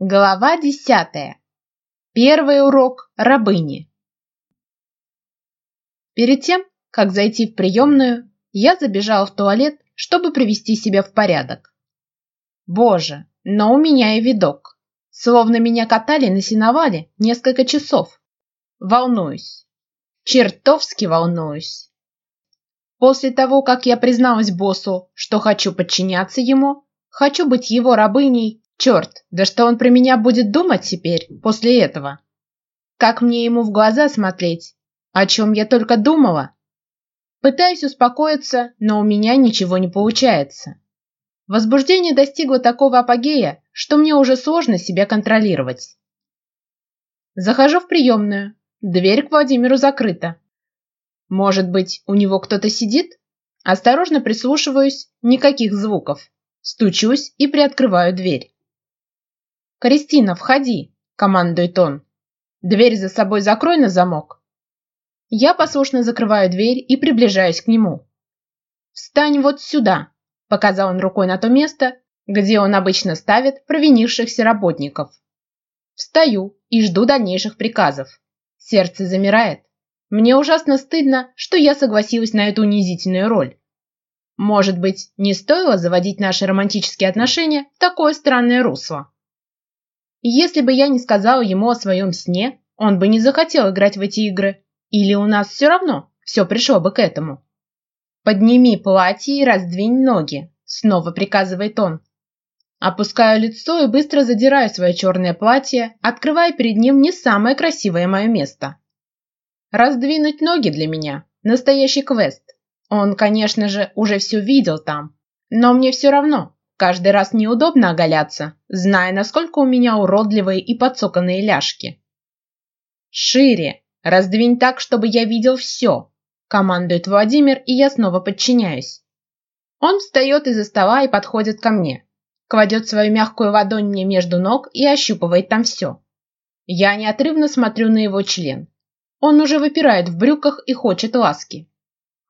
Глава десятая. Первый урок рабыни. Перед тем, как зайти в приемную, я забежала в туалет, чтобы привести себя в порядок. Боже, но у меня и видок. Словно меня катали на сеновале несколько часов. Волнуюсь. Чертовски волнуюсь. После того, как я призналась боссу, что хочу подчиняться ему, хочу быть его рабыней Черт, да что он про меня будет думать теперь, после этого? Как мне ему в глаза смотреть? О чем я только думала? Пытаюсь успокоиться, но у меня ничего не получается. Возбуждение достигло такого апогея, что мне уже сложно себя контролировать. Захожу в приемную. Дверь к Владимиру закрыта. Может быть, у него кто-то сидит? Осторожно прислушиваюсь, никаких звуков. Стучусь и приоткрываю дверь. «Кристина, входи!» – командует он. «Дверь за собой закрой на замок». Я послушно закрываю дверь и приближаюсь к нему. «Встань вот сюда!» – показал он рукой на то место, где он обычно ставит провинившихся работников. Встаю и жду дальнейших приказов. Сердце замирает. Мне ужасно стыдно, что я согласилась на эту унизительную роль. Может быть, не стоило заводить наши романтические отношения в такое странное русло. Если бы я не сказала ему о своем сне, он бы не захотел играть в эти игры. Или у нас все равно все пришло бы к этому. «Подними платье и раздвинь ноги», — снова приказывает он. Опускаю лицо и быстро задираю свое черное платье, открывая перед ним не самое красивое мое место. Раздвинуть ноги для меня – настоящий квест. Он, конечно же, уже все видел там, но мне все равно, Каждый раз неудобно оголяться, зная, насколько у меня уродливые и подсоканные ляжки. «Шире! Раздвинь так, чтобы я видел все!» – командует Владимир, и я снова подчиняюсь. Он встает из-за стола и подходит ко мне, кладет свою мягкую ладонь мне между ног и ощупывает там все. Я неотрывно смотрю на его член. Он уже выпирает в брюках и хочет ласки.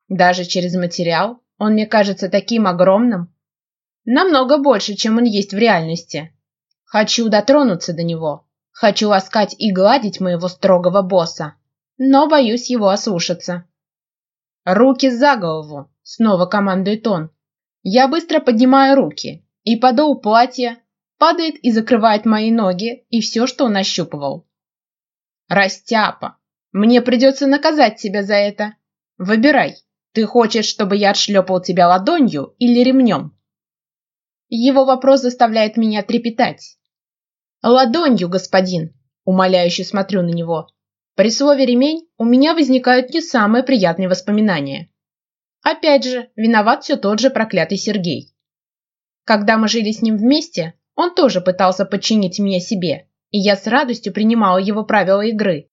Даже через материал он мне кажется таким огромным, намного больше, чем он есть в реальности. Хочу дотронуться до него. Хочу ласкать и гладить моего строгого босса. Но боюсь его ослушаться. Руки за голову, снова командует он. Я быстро поднимаю руки, и подол платья падает и закрывает мои ноги и все, что он ощупывал. Растяпа, мне придется наказать тебя за это. Выбирай, ты хочешь, чтобы я отшлепал тебя ладонью или ремнем? Его вопрос заставляет меня трепетать. «Ладонью, господин!» – умоляюще смотрю на него. При слове «ремень» у меня возникают не самые приятные воспоминания. Опять же, виноват все тот же проклятый Сергей. Когда мы жили с ним вместе, он тоже пытался подчинить меня себе, и я с радостью принимала его правила игры.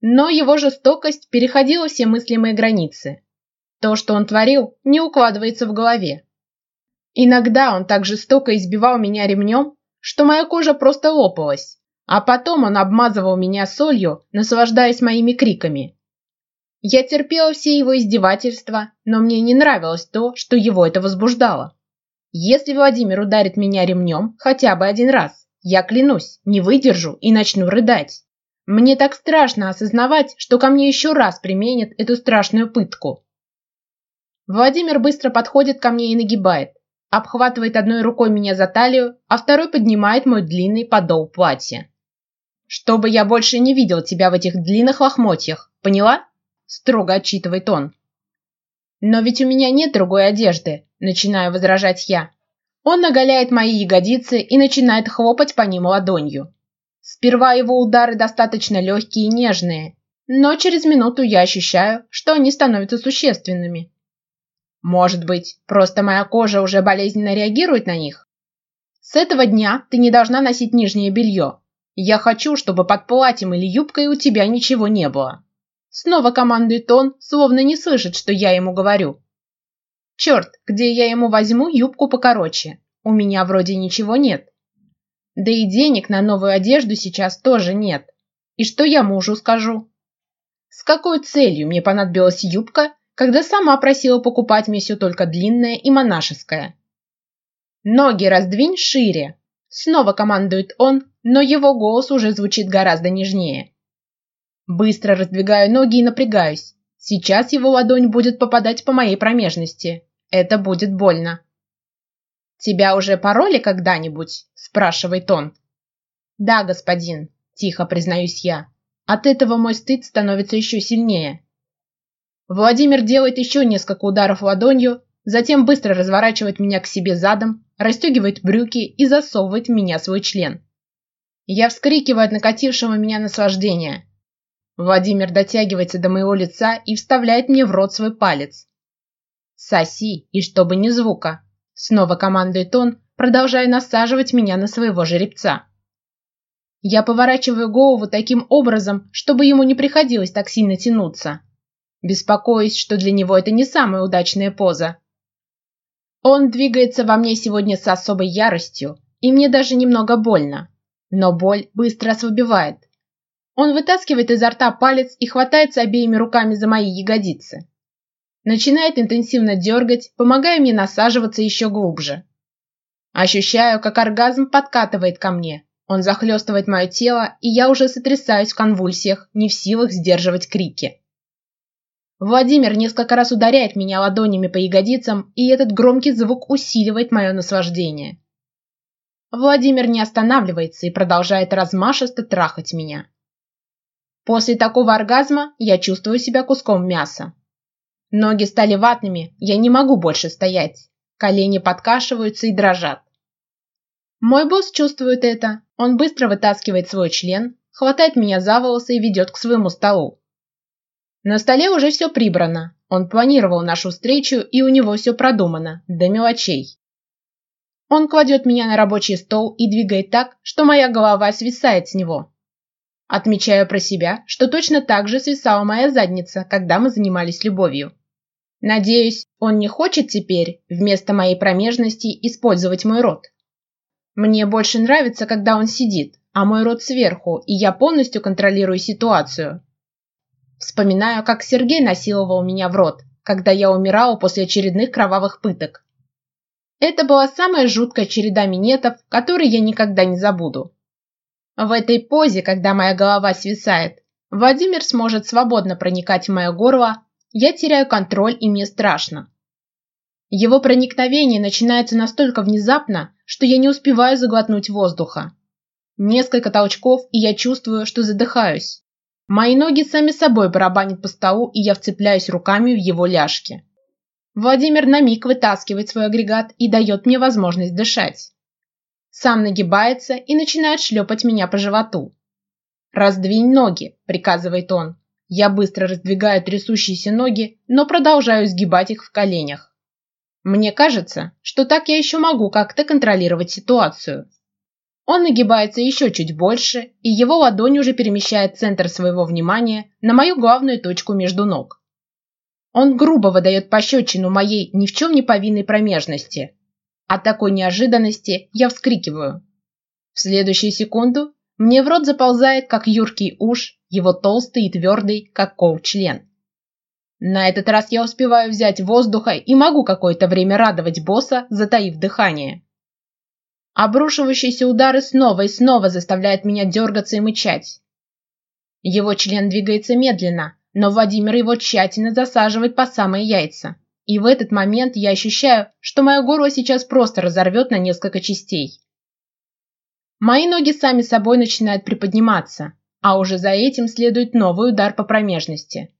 Но его жестокость переходила все мыслимые границы. То, что он творил, не укладывается в голове. Иногда он так жестоко избивал меня ремнем, что моя кожа просто лопалась, а потом он обмазывал меня солью, наслаждаясь моими криками. Я терпела все его издевательства, но мне не нравилось то, что его это возбуждало. Если Владимир ударит меня ремнем хотя бы один раз, я клянусь, не выдержу и начну рыдать. Мне так страшно осознавать, что ко мне еще раз применят эту страшную пытку. Владимир быстро подходит ко мне и нагибает обхватывает одной рукой меня за талию, а второй поднимает мой длинный подол платья. «Чтобы я больше не видел тебя в этих длинных лохмотьях, поняла?» – строго отчитывает он. «Но ведь у меня нет другой одежды», – начинаю возражать я. Он наголяет мои ягодицы и начинает хлопать по ним ладонью. Сперва его удары достаточно легкие и нежные, но через минуту я ощущаю, что они становятся существенными. Может быть, просто моя кожа уже болезненно реагирует на них? С этого дня ты не должна носить нижнее белье. Я хочу, чтобы под платьем или юбкой у тебя ничего не было. Снова командует он, словно не слышит, что я ему говорю. Черт, где я ему возьму юбку покороче? У меня вроде ничего нет. Да и денег на новую одежду сейчас тоже нет. И что я мужу скажу? С какой целью мне понадобилась юбка, когда сама просила покупать миссию только длинная и монашеская. «Ноги раздвинь шире!» Снова командует он, но его голос уже звучит гораздо нежнее. Быстро раздвигаю ноги и напрягаюсь. Сейчас его ладонь будет попадать по моей промежности. Это будет больно. «Тебя уже пароли когда-нибудь?» – спрашивает он. «Да, господин», – тихо признаюсь я. От этого мой стыд становится еще сильнее. Владимир делает еще несколько ударов ладонью, затем быстро разворачивает меня к себе задом, расстегивает брюки и засовывает в меня свой член. Я вскрикиваю от накатившего меня наслаждения. Владимир дотягивается до моего лица и вставляет мне в рот свой палец. «Соси, и чтобы ни звука!» Снова командует он, продолжая насаживать меня на своего жеребца. Я поворачиваю голову таким образом, чтобы ему не приходилось так сильно тянуться. Беспокоюсь, что для него это не самая удачная поза. Он двигается во мне сегодня с особой яростью, и мне даже немного больно. Но боль быстро ослабевает. Он вытаскивает изо рта палец и хватается обеими руками за мои ягодицы. Начинает интенсивно дергать, помогая мне насаживаться еще глубже. Ощущаю, как оргазм подкатывает ко мне. Он захлестывает мое тело, и я уже сотрясаюсь в конвульсиях, не в силах сдерживать крики. Владимир несколько раз ударяет меня ладонями по ягодицам, и этот громкий звук усиливает мое наслаждение. Владимир не останавливается и продолжает размашисто трахать меня. После такого оргазма я чувствую себя куском мяса. Ноги стали ватными, я не могу больше стоять. Колени подкашиваются и дрожат. Мой босс чувствует это. Он быстро вытаскивает свой член, хватает меня за волосы и ведет к своему столу. На столе уже все прибрано. Он планировал нашу встречу, и у него все продумано, до мелочей. Он кладет меня на рабочий стол и двигает так, что моя голова свисает с него. Отмечаю про себя, что точно так же свисала моя задница, когда мы занимались любовью. Надеюсь, он не хочет теперь вместо моей промежности использовать мой рот. Мне больше нравится, когда он сидит, а мой рот сверху, и я полностью контролирую ситуацию, Вспоминаю, как Сергей насиловал меня в рот, когда я умирала после очередных кровавых пыток. Это была самая жуткая череда минетов, которые я никогда не забуду. В этой позе, когда моя голова свисает, Владимир сможет свободно проникать в мое горло, я теряю контроль и мне страшно. Его проникновение начинается настолько внезапно, что я не успеваю заглотнуть воздуха. Несколько толчков, и я чувствую, что задыхаюсь. Мои ноги сами собой барабанят по столу, и я вцепляюсь руками в его ляжки. Владимир на миг вытаскивает свой агрегат и дает мне возможность дышать. Сам нагибается и начинает шлепать меня по животу. «Раздвинь ноги», – приказывает он. Я быстро раздвигаю трясущиеся ноги, но продолжаю сгибать их в коленях. Мне кажется, что так я еще могу как-то контролировать ситуацию. Он нагибается еще чуть больше, и его ладонь уже перемещает центр своего внимания на мою главную точку между ног. Он грубо выдает пощечину моей ни в чем не повинной промежности. От такой неожиданности я вскрикиваю. В следующую секунду мне в рот заползает, как юркий уж, его толстый и твердый, как кол член. На этот раз я успеваю взять воздуха и могу какое-то время радовать босса, затаив дыхание. Обрушивающиеся удары снова и снова заставляют меня дергаться и мычать. Его член двигается медленно, но Владимир его тщательно засаживает по самые яйца. И в этот момент я ощущаю, что мое горло сейчас просто разорвет на несколько частей. Мои ноги сами собой начинают приподниматься, а уже за этим следует новый удар по промежности.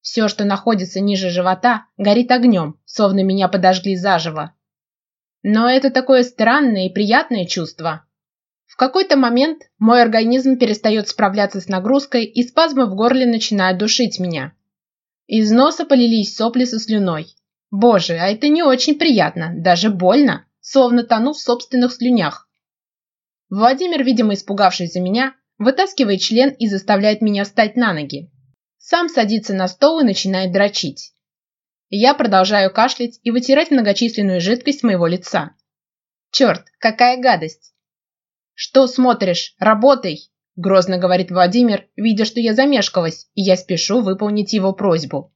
Все, что находится ниже живота, горит огнем, словно меня подожгли заживо. Но это такое странное и приятное чувство. В какой-то момент мой организм перестает справляться с нагрузкой, и спазмы в горле начинают душить меня. Из носа полились сопли со слюной. Боже, а это не очень приятно, даже больно, словно тону в собственных слюнях. Владимир, видимо испугавшись за меня, вытаскивает член и заставляет меня встать на ноги. Сам садится на стол и начинает дрочить. Я продолжаю кашлять и вытирать многочисленную жидкость моего лица. Черт, какая гадость! Что смотришь? Работай! Грозно говорит Владимир, видя, что я замешкалась, и я спешу выполнить его просьбу.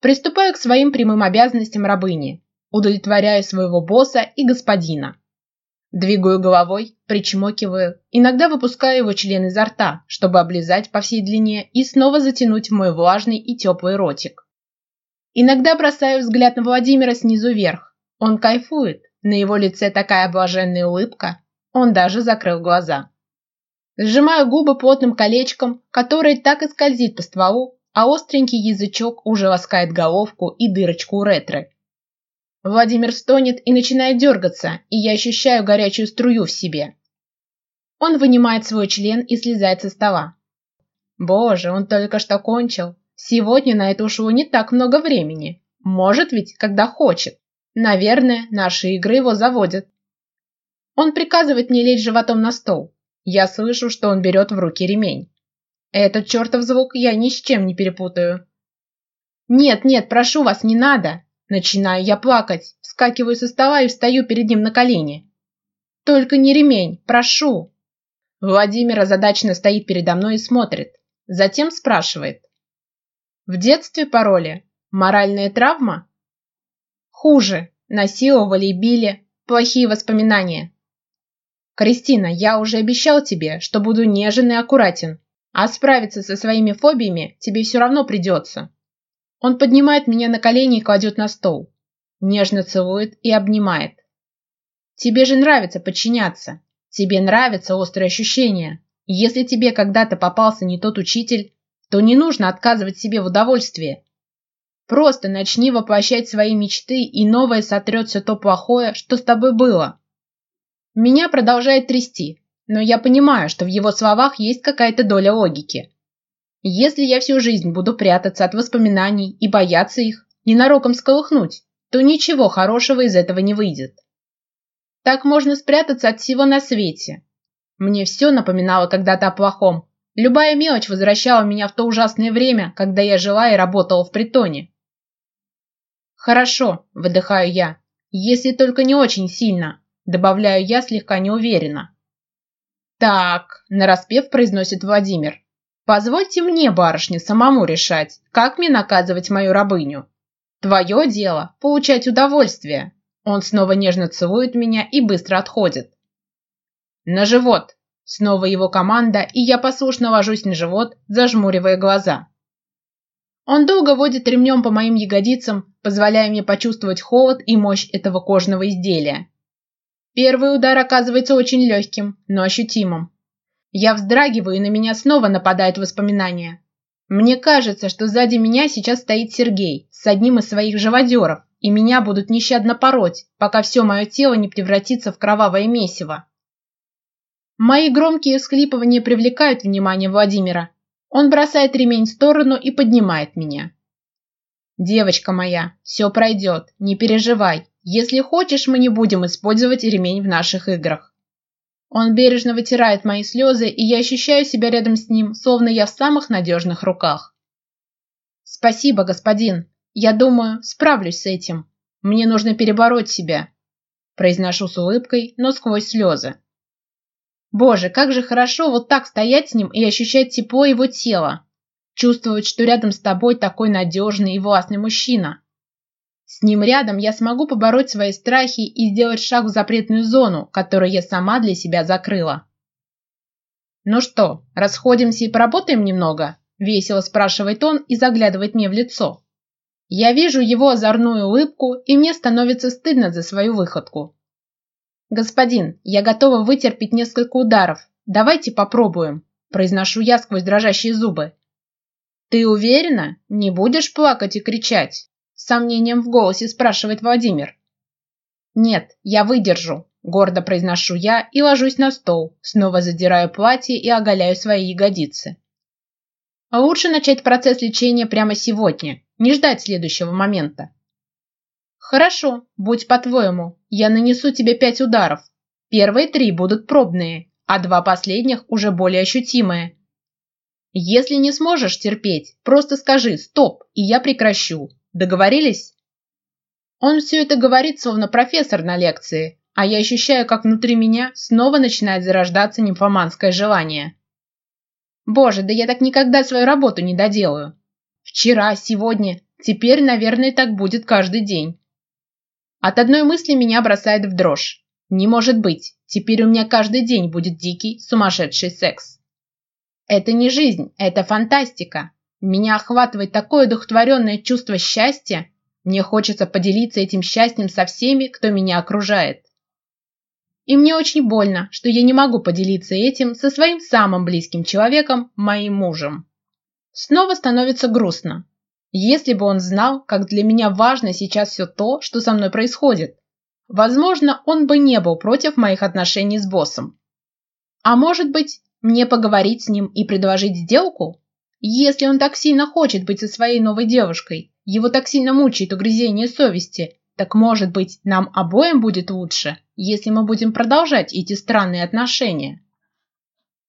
Приступаю к своим прямым обязанностям рабыни, удовлетворяю своего босса и господина. Двигаю головой, причмокиваю, иногда выпускаю его член изо рта, чтобы облизать по всей длине и снова затянуть мой влажный и теплый ротик. Иногда бросаю взгляд на Владимира снизу вверх. Он кайфует. На его лице такая блаженная улыбка. Он даже закрыл глаза. Сжимаю губы плотным колечком, которое так и скользит по стволу, а остренький язычок уже ласкает головку и дырочку ретры. Владимир стонет и начинает дергаться, и я ощущаю горячую струю в себе. Он вынимает свой член и слезает со стола. Боже, он только что кончил. Сегодня на это ушло не так много времени. Может ведь, когда хочет. Наверное, наши игры его заводят. Он приказывает мне лечь животом на стол. Я слышу, что он берет в руки ремень. Этот чертов звук я ни с чем не перепутаю. «Нет, нет, прошу вас, не надо!» Начинаю я плакать, вскакиваю со стола и встаю перед ним на колени. «Только не ремень, прошу!» Владимир озадаченно стоит передо мной и смотрит. Затем спрашивает. В детстве пароли «Моральная травма»? Хуже. Насиловали, били. Плохие воспоминания. Кристина, я уже обещал тебе, что буду нежен и аккуратен. А справиться со своими фобиями тебе все равно придется. Он поднимает меня на колени и кладет на стол. Нежно целует и обнимает. Тебе же нравится подчиняться. Тебе нравятся острые ощущения. Если тебе когда-то попался не тот учитель, то не нужно отказывать себе в удовольствии. Просто начни воплощать свои мечты, и новое сотрет все то плохое, что с тобой было. Меня продолжает трясти, но я понимаю, что в его словах есть какая-то доля логики. Если я всю жизнь буду прятаться от воспоминаний и бояться их, ненароком сколыхнуть, то ничего хорошего из этого не выйдет. Так можно спрятаться от всего на свете. Мне все напоминало когда-то о плохом, Любая мелочь возвращала меня в то ужасное время, когда я жила и работала в притоне. Хорошо, выдыхаю я, если только не очень сильно, добавляю я слегка неуверенно. Так, нараспев произносит Владимир. Позвольте мне, барышня, самому решать, как мне наказывать мою рабыню. Твое дело – получать удовольствие. Он снова нежно целует меня и быстро отходит. На живот, Снова его команда, и я послушно ложусь на живот, зажмуривая глаза. Он долго водит ремнем по моим ягодицам, позволяя мне почувствовать холод и мощь этого кожного изделия. Первый удар оказывается очень легким, но ощутимым. Я вздрагиваю, и на меня снова нападают воспоминания. Мне кажется, что сзади меня сейчас стоит Сергей с одним из своих живодеров, и меня будут нещадно пороть, пока все мое тело не превратится в кровавое месиво. Мои громкие всхлипывания привлекают внимание Владимира. Он бросает ремень в сторону и поднимает меня. «Девочка моя, все пройдет, не переживай. Если хочешь, мы не будем использовать ремень в наших играх». Он бережно вытирает мои слезы, и я ощущаю себя рядом с ним, словно я в самых надежных руках. «Спасибо, господин. Я думаю, справлюсь с этим. Мне нужно перебороть себя», – произношу с улыбкой, но сквозь слезы. Боже, как же хорошо вот так стоять с ним и ощущать тепло его тела. Чувствовать, что рядом с тобой такой надежный и властный мужчина. С ним рядом я смогу побороть свои страхи и сделать шаг в запретную зону, которую я сама для себя закрыла. «Ну что, расходимся и поработаем немного?» – весело спрашивает он и заглядывает мне в лицо. Я вижу его озорную улыбку, и мне становится стыдно за свою выходку. «Господин, я готова вытерпеть несколько ударов. Давайте попробуем», – произношу я сквозь дрожащие зубы. «Ты уверена? Не будешь плакать и кричать?» – с сомнением в голосе спрашивает Владимир. «Нет, я выдержу», – гордо произношу я и ложусь на стол, снова задираю платье и оголяю свои ягодицы. А лучше начать процесс лечения прямо сегодня, не ждать следующего момента. «Хорошо, будь по-твоему, я нанесу тебе пять ударов. Первые три будут пробные, а два последних уже более ощутимые. Если не сможешь терпеть, просто скажи «стоп», и я прекращу. Договорились?» Он все это говорит, словно профессор на лекции, а я ощущаю, как внутри меня снова начинает зарождаться нимфоманское желание. Боже, да я так никогда свою работу не доделаю. Вчера, сегодня, теперь, наверное, так будет каждый день. От одной мысли меня бросает в дрожь. Не может быть, теперь у меня каждый день будет дикий, сумасшедший секс. Это не жизнь, это фантастика. Меня охватывает такое духотворенное чувство счастья. Мне хочется поделиться этим счастьем со всеми, кто меня окружает. И мне очень больно, что я не могу поделиться этим со своим самым близким человеком, моим мужем. Снова становится грустно, если бы он знал, как для меня важно сейчас все то, что со мной происходит, возможно, он бы не был против моих отношений с боссом. А может быть, мне поговорить с ним и предложить сделку? Если он так сильно хочет быть со своей новой девушкой, его так сильно мучает угрызение совести, так может быть, нам обоим будет лучше, если мы будем продолжать эти странные отношения?